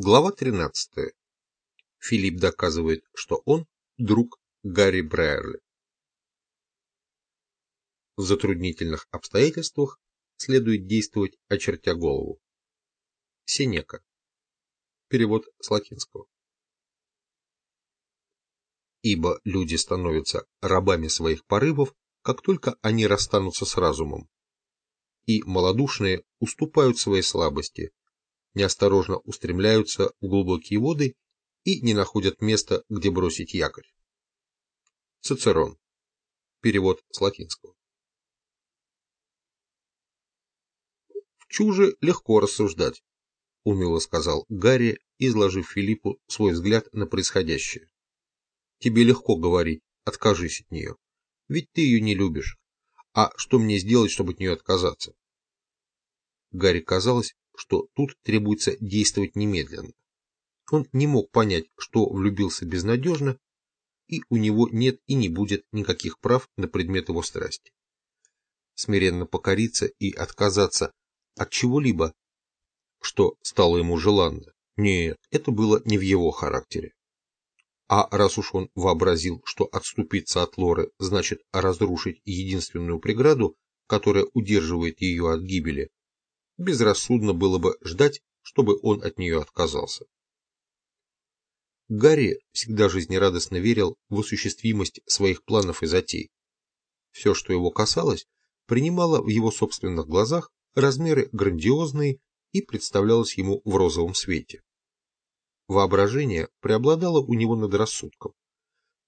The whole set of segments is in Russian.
Глава 13. Филипп доказывает, что он друг Гарри Брайерли. В затруднительных обстоятельствах следует действовать, очертя голову. Сенека. Перевод с латинского. Ибо люди становятся рабами своих порывов, как только они расстанутся с разумом, и малодушные уступают своей слабости, неосторожно устремляются в глубокие воды и не находят места, где бросить якорь. Цицерон. Перевод с латинского. В чуже легко рассуждать, уныло сказал Гарри, изложив Филиппу свой взгляд на происходящее. Тебе легко говорить, откажись от нее, ведь ты ее не любишь. А что мне сделать, чтобы от нее отказаться? Гарри казалось, что тут требуется действовать немедленно. Он не мог понять, что влюбился безнадежно, и у него нет и не будет никаких прав на предмет его страсти. Смиренно покориться и отказаться от чего-либо, что стало ему желанно, нет, это было не в его характере. А раз уж он вообразил, что отступиться от Лоры значит разрушить единственную преграду, которая удерживает ее от гибели, безрассудно было бы ждать, чтобы он от нее отказался. Гарри всегда жизнерадостно верил в осуществимость своих планов и затей. Все, что его касалось, принимало в его собственных глазах размеры грандиозные и представлялось ему в розовом свете. Воображение преобладало у него над рассудком,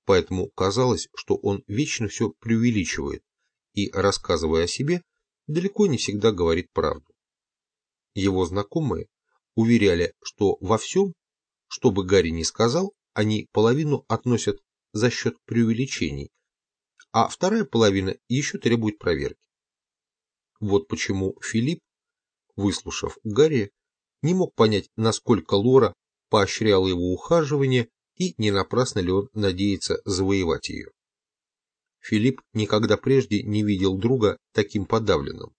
поэтому казалось, что он вечно все преувеличивает и, рассказывая о себе, далеко не всегда говорит правду. Его знакомые уверяли, что во всем, что бы Гарри ни сказал, они половину относят за счет преувеличений, а вторая половина еще требует проверки. Вот почему Филипп, выслушав Гарри, не мог понять, насколько Лора поощряла его ухаживание и не напрасно ли он надеется завоевать ее. Филипп никогда прежде не видел друга таким подавленным.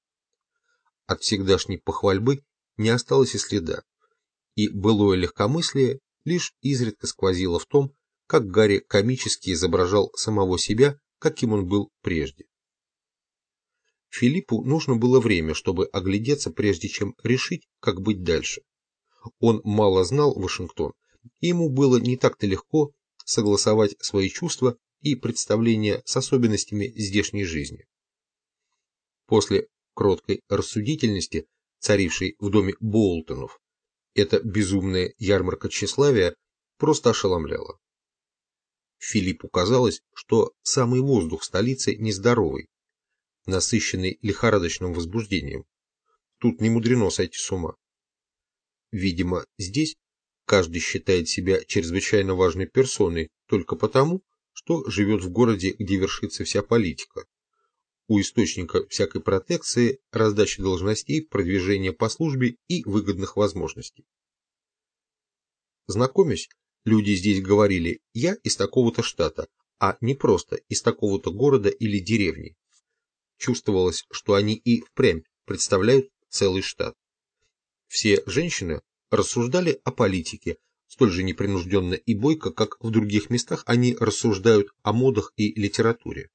От всегдашней похвальбы не осталось и следа, и былое легкомыслие лишь изредка сквозило в том, как Гарри комически изображал самого себя, каким он был прежде. Филиппу нужно было время, чтобы оглядеться, прежде чем решить, как быть дальше. Он мало знал Вашингтон, и ему было не так-то легко согласовать свои чувства и представления с особенностями здешней жизни. После кроткой рассудительности царившей в доме Болтонов, эта безумная ярмарка тщеславия просто ошеломляла. Филиппу казалось, что самый воздух столицы нездоровый, насыщенный лихорадочным возбуждением. Тут не мудрено сойти с ума. Видимо, здесь каждый считает себя чрезвычайно важной персоной только потому, что живет в городе, где вершится вся политика, у источника всякой протекции, раздачи должностей, продвижения по службе и выгодных возможностей. Знакомясь, люди здесь говорили «я из такого-то штата», а не просто из такого-то города или деревни. Чувствовалось, что они и впрямь представляют целый штат. Все женщины рассуждали о политике, столь же непринужденно и бойко, как в других местах они рассуждают о модах и литературе.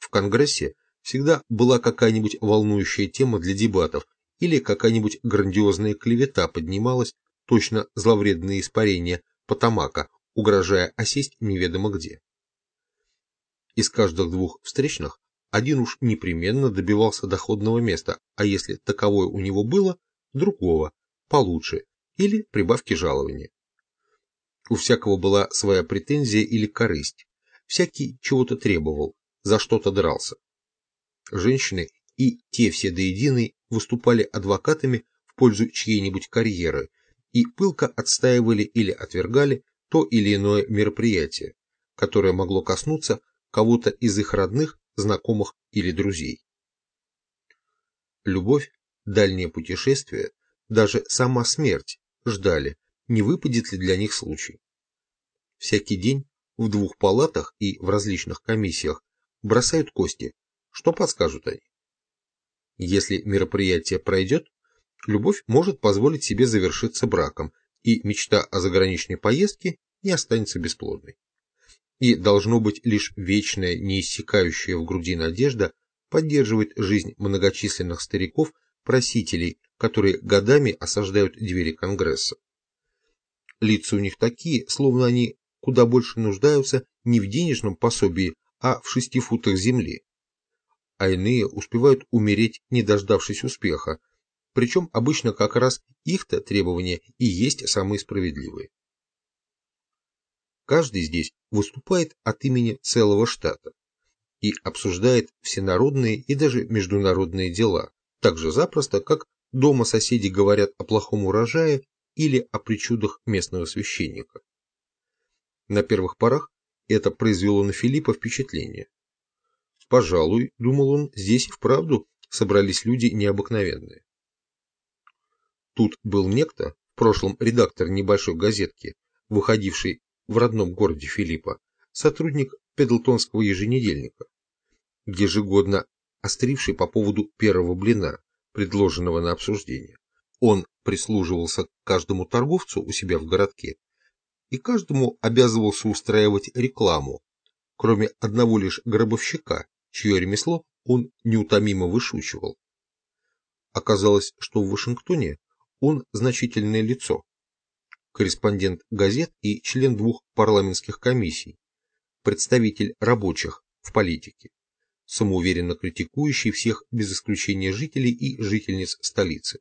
В Конгрессе всегда была какая-нибудь волнующая тема для дебатов или какая-нибудь грандиозная клевета поднималась, точно зловредные испарения Потамака, угрожая осесть неведомо где. Из каждых двух встречных один уж непременно добивался доходного места, а если таковое у него было, другого, получше, или прибавки жалования. У всякого была своя претензия или корысть, всякий чего-то требовал, за что-то дрался. Женщины и те все до единой выступали адвокатами в пользу чьей-нибудь карьеры и пылко отстаивали или отвергали то или иное мероприятие, которое могло коснуться кого-то из их родных, знакомых или друзей. Любовь, дальнее путешествие, даже сама смерть ждали, не выпадет ли для них случай. Всякий день в двух палатах и в различных комиссиях бросают кости. Что подскажут они? Если мероприятие пройдет, любовь может позволить себе завершиться браком, и мечта о заграничной поездке не останется бесплодной. И должно быть лишь вечная, неиссякающая в груди надежда поддерживать жизнь многочисленных стариков-просителей, которые годами осаждают двери Конгресса. Лица у них такие, словно они куда больше нуждаются не в денежном пособии, а в шести футах земли. А иные успевают умереть, не дождавшись успеха, причем обычно как раз их-то требования и есть самые справедливые. Каждый здесь выступает от имени целого штата и обсуждает всенародные и даже международные дела, так же запросто, как дома соседи говорят о плохом урожае или о причудах местного священника. На первых порах это произвело на Филиппа впечатление. Пожалуй, думал он, здесь вправду собрались люди необыкновенные. Тут был некто, в прошлом редактор небольшой газетки, выходивший в родном городе Филиппа, сотрудник Педлтонского еженедельника, ежегодно остривший по поводу первого блина, предложенного на обсуждение. Он прислуживался каждому торговцу у себя в городке и каждому обязывался устраивать рекламу, кроме одного лишь гробовщика, чье ремесло он неутомимо вышучивал. Оказалось, что в Вашингтоне он значительное лицо, корреспондент газет и член двух парламентских комиссий, представитель рабочих в политике, самоуверенно критикующий всех без исключения жителей и жительниц столицы.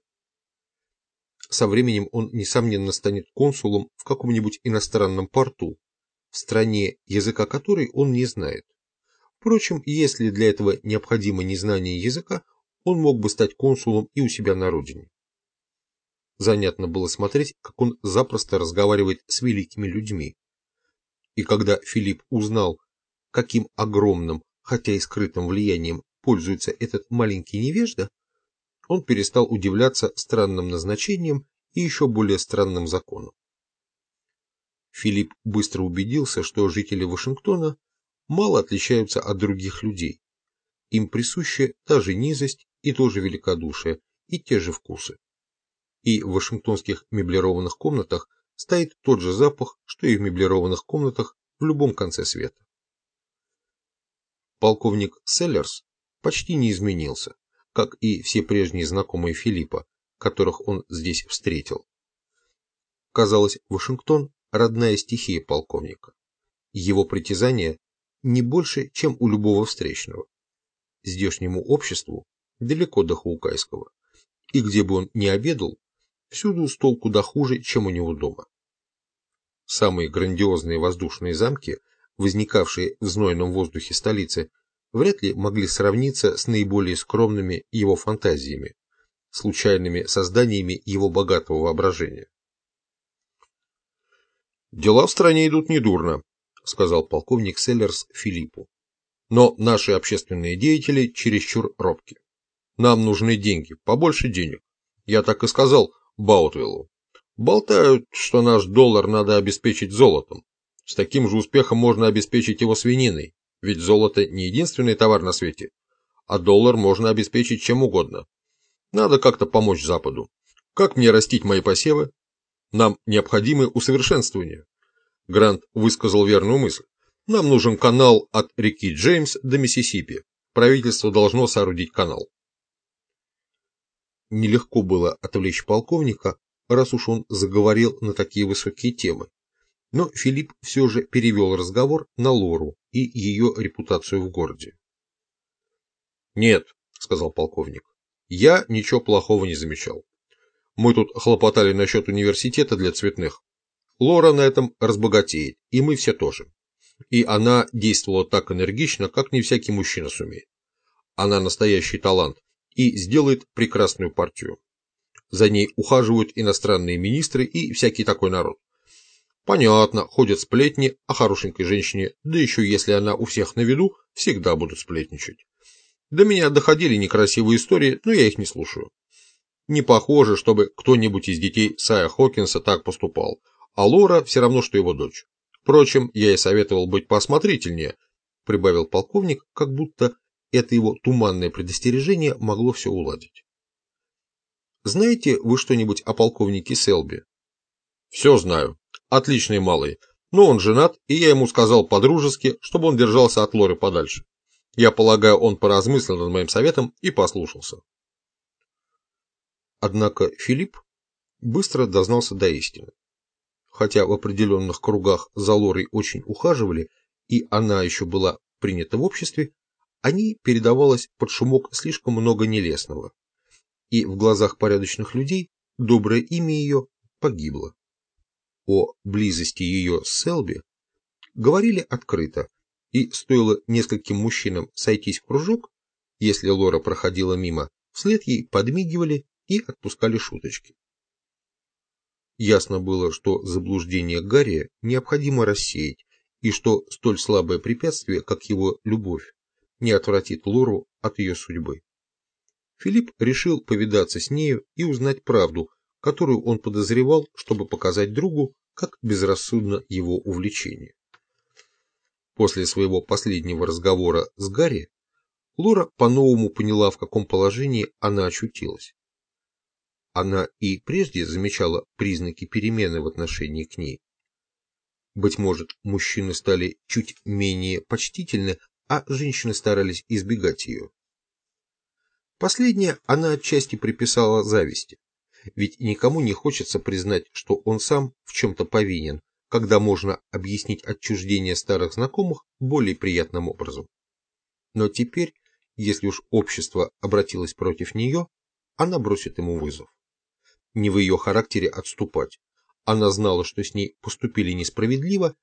Со временем он, несомненно, станет консулом в каком-нибудь иностранном порту, в стране, языка которой он не знает. Впрочем, если для этого необходимо незнание языка, он мог бы стать консулом и у себя на родине. Занятно было смотреть, как он запросто разговаривает с великими людьми. И когда Филипп узнал, каким огромным, хотя и скрытым влиянием пользуется этот маленький невежда, он перестал удивляться странным назначениям и еще более странным законам. Филипп быстро убедился, что жители Вашингтона мало отличаются от других людей. Им присуща та же низость и то же великодушие, и те же вкусы. И в вашингтонских меблированных комнатах стоит тот же запах, что и в меблированных комнатах в любом конце света. Полковник Селлерс почти не изменился как и все прежние знакомые Филиппа, которых он здесь встретил. Казалось, Вашингтон – родная стихия полковника. Его притязания не больше, чем у любого встречного. Здешнему обществу далеко до Хаукайского, и где бы он ни обедал, всюду стол куда хуже, чем у него дома. Самые грандиозные воздушные замки, возникавшие в знойном воздухе столицы, вряд ли могли сравниться с наиболее скромными его фантазиями, случайными созданиями его богатого воображения. «Дела в стране идут недурно», — сказал полковник Селлерс Филиппу. «Но наши общественные деятели чересчур робки. Нам нужны деньги, побольше денег. Я так и сказал Баутвиллу. Болтают, что наш доллар надо обеспечить золотом. С таким же успехом можно обеспечить его свининой. Ведь золото не единственный товар на свете, а доллар можно обеспечить чем угодно. Надо как-то помочь Западу. Как мне растить мои посевы? Нам необходимы усовершенствования. Грант высказал верную мысль. Нам нужен канал от реки Джеймс до Миссисипи. Правительство должно соорудить канал. Нелегко было отвлечь полковника, раз уж он заговорил на такие высокие темы. Но Филипп все же перевел разговор на Лору и ее репутацию в городе. «Нет», — сказал полковник, — «я ничего плохого не замечал. Мы тут хлопотали насчет университета для цветных. Лора на этом разбогатеет, и мы все тоже. И она действовала так энергично, как не всякий мужчина сумеет. Она настоящий талант и сделает прекрасную партию. За ней ухаживают иностранные министры и всякий такой народ. Понятно, ходят сплетни о хорошенькой женщине, да еще если она у всех на виду, всегда будут сплетничать. До меня доходили некрасивые истории, но я их не слушаю. Не похоже, чтобы кто-нибудь из детей Сая Хокинса так поступал, а Лора все равно, что его дочь. Впрочем, я и советовал быть поосмотрительнее, прибавил полковник, как будто это его туманное предостережение могло все уладить. Знаете вы что-нибудь о полковнике Селби? Все знаю. Отличный малый. Но он женат, и я ему сказал по-дружески, чтобы он держался от Лоры подальше. Я полагаю, он поразмыслил над моим советом и послушался. Однако Филипп быстро дознался до истины. Хотя в определенных кругах за Лорой очень ухаживали, и она еще была принята в обществе, о ней передавалось под шумок слишком много нелестного. И в глазах порядочных людей доброе имя ее погибло. О близости ее с Селби говорили открыто, и стоило нескольким мужчинам сойтись в кружок, если Лора проходила мимо, вслед ей подмигивали и отпускали шуточки. Ясно было, что заблуждение Гарри необходимо рассеять, и что столь слабое препятствие, как его любовь, не отвратит Лору от ее судьбы. Филипп решил повидаться с нею и узнать правду, которую он подозревал, чтобы показать другу, как безрассудно его увлечение. После своего последнего разговора с Гарри, Лора по-новому поняла, в каком положении она очутилась. Она и прежде замечала признаки перемены в отношении к ней. Быть может, мужчины стали чуть менее почтительны, а женщины старались избегать ее. Последнее она отчасти приписала зависти, ведь никому не хочется признать, что он сам в чем-то повинен, когда можно объяснить отчуждение старых знакомых более приятным образом. Но теперь, если уж общество обратилось против нее, она бросит ему вызов. Не в ее характере отступать. Она знала, что с ней поступили несправедливо,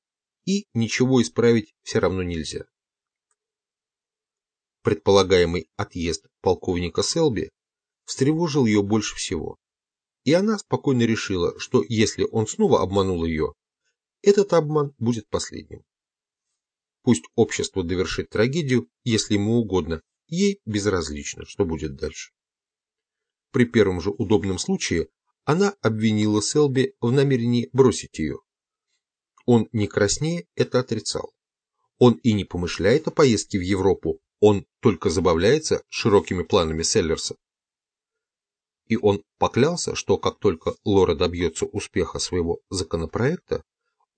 и ничего исправить все равно нельзя. Предполагаемый отъезд полковника Селби встревожил ее больше всего, и она спокойно решила, что если он снова обманул ее, этот обман будет последним. Пусть общество довершит трагедию, если ему угодно, ей безразлично, что будет дальше. При первом же удобном случае она обвинила Селби в намерении бросить ее. Он не краснее это отрицал. Он и не помышляет о поездке в Европу, он только забавляется широкими планами Селлерса. И он поклялся, что как только Лора добьется успеха своего законопроекта,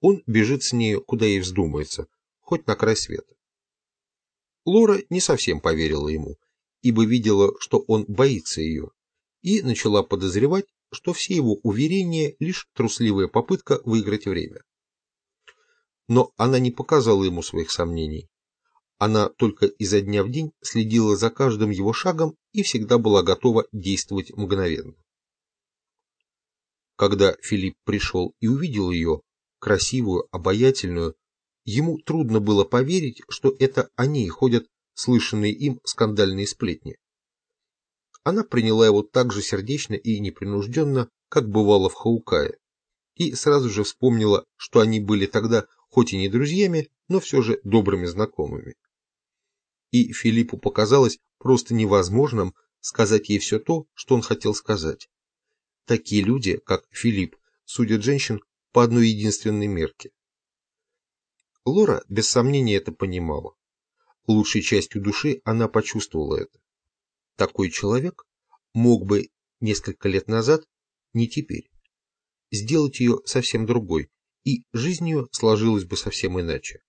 он бежит с нею, куда ей вздумается, хоть на край света. Лора не совсем поверила ему, ибо видела, что он боится ее, и начала подозревать, что все его уверения – лишь трусливая попытка выиграть время. Но она не показала ему своих сомнений. Она только изо дня в день следила за каждым его шагом и всегда была готова действовать мгновенно. Когда Филипп пришел и увидел ее, красивую, обаятельную, ему трудно было поверить, что это о ней ходят слышанные им скандальные сплетни. Она приняла его так же сердечно и непринужденно, как бывало в Хаукае, и сразу же вспомнила, что они были тогда хоть и не друзьями, но все же добрыми знакомыми. И Филиппу показалось просто невозможным сказать ей все то, что он хотел сказать. Такие люди, как Филипп, судят женщин по одной единственной мерке. Лора без сомнения это понимала. Лучшей частью души она почувствовала это. Такой человек мог бы несколько лет назад, не теперь, сделать ее совсем другой, и жизнь ее сложилась бы совсем иначе,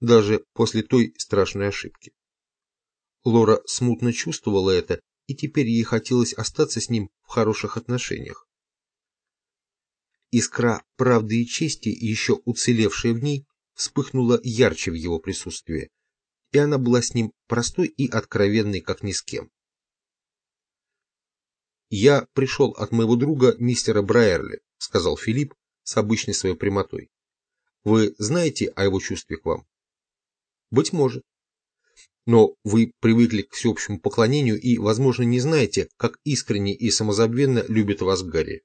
даже после той страшной ошибки. Лора смутно чувствовала это, и теперь ей хотелось остаться с ним в хороших отношениях. Искра правды и чести, еще уцелевшая в ней, вспыхнула ярче в его присутствии, и она была с ним простой и откровенной, как ни с кем. «Я пришел от моего друга мистера Брайерли», — сказал Филипп с обычной своей прямотой. «Вы знаете о его чувстве к вам?» «Быть может. Но вы привыкли к всеобщему поклонению и, возможно, не знаете, как искренне и самозабвенно любит вас Гарри.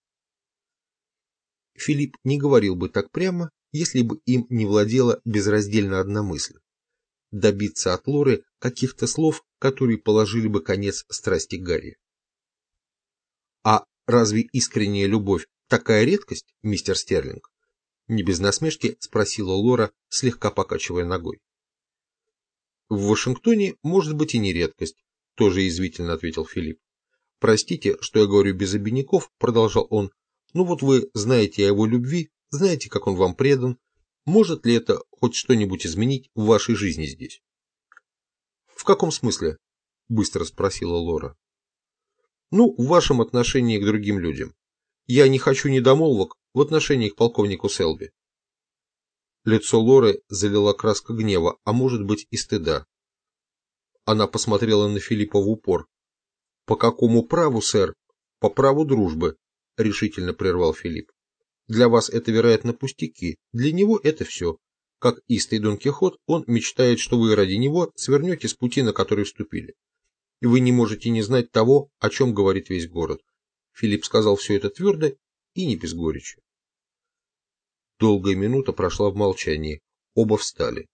Филипп не говорил бы так прямо, если бы им не владела безраздельно одна мысль – добиться от Лоры каких-то слов, которые положили бы конец страсти Гарри. А разве искренняя любовь такая редкость, мистер Стерлинг? Не без насмешки спросила Лора, слегка покачивая ногой. В Вашингтоне может быть и не редкость, тоже язвительно ответил Филипп. Простите, что я говорю без обиняков, продолжал он, ну вот вы знаете о его любви, знаете, как он вам предан, может ли это хоть что-нибудь изменить в вашей жизни здесь? В каком смысле? Быстро спросила Лора. Ну, в вашем отношении к другим людям. Я не хочу недомолвок в отношении к полковнику Селби. Лицо Лоры залила краска гнева, а может быть и стыда. Она посмотрела на Филиппа в упор. «По какому праву, сэр?» «По праву дружбы», — решительно прервал Филипп. «Для вас это, вероятно, пустяки. Для него это все. Как истый Дон Кихот, он мечтает, что вы ради него свернете с пути, на который вступили. И вы не можете не знать того, о чем говорит весь город». Филипп сказал все это твердо и не без горечи. Долгая минута прошла в молчании. Оба встали.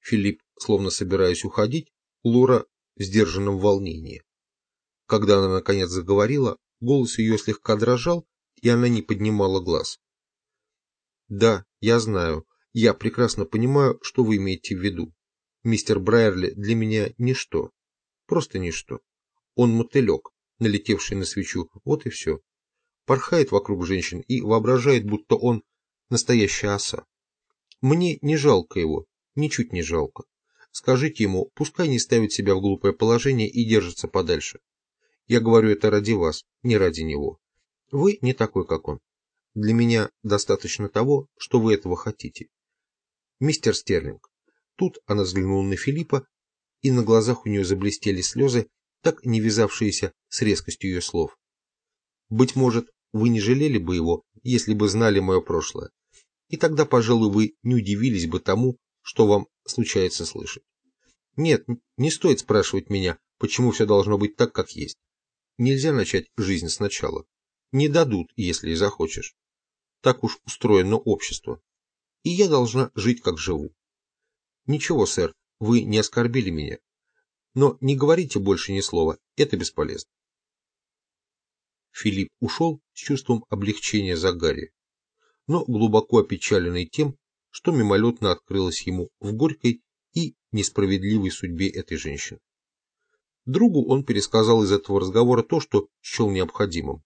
Филипп, словно собираясь уходить, Лора в сдержанном волнении. Когда она наконец заговорила, голос ее слегка дрожал, и она не поднимала глаз. «Да, я знаю. Я прекрасно понимаю, что вы имеете в виду. Мистер Брайерли для меня ничто. Просто ничто. Он мотылек, налетевший на свечу, вот и все. Порхает вокруг женщин и воображает, будто он настоящая оса. Мне не жалко его, ничуть не жалко. Скажите ему, пускай не ставит себя в глупое положение и держится подальше. Я говорю это ради вас, не ради него. Вы не такой, как он. Для меня достаточно того, что вы этого хотите. Мистер Стерлинг. Тут она взглянула на Филиппа, и на глазах у нее заблестели слезы, так не вязавшиеся с резкостью ее слов. Быть может, вы не жалели бы его, если бы знали мое прошлое. И тогда, пожалуй, вы не удивились бы тому, что вам случается слышать. Нет, не стоит спрашивать меня, почему все должно быть так, как есть. Нельзя начать жизнь сначала. Не дадут, если и захочешь. Так уж устроено общество. И я должна жить, как живу. Ничего, сэр, вы не оскорбили меня. Но не говорите больше ни слова, это бесполезно. Филипп ушел с чувством облегчения за Гарри, но глубоко опечаленный тем, что мимолетно открылось ему в горькой и несправедливой судьбе этой женщины. Другу он пересказал из этого разговора то, что счел необходимым.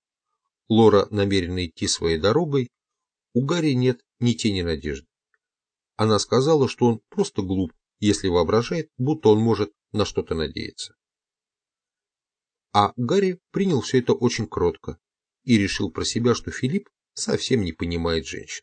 Лора намерена идти своей дорогой, у Гарри нет ни тени надежды. Она сказала, что он просто глуп, если воображает, будто он может на что-то надеяться. А Гарри принял все это очень кротко и решил про себя, что Филипп совсем не понимает женщин.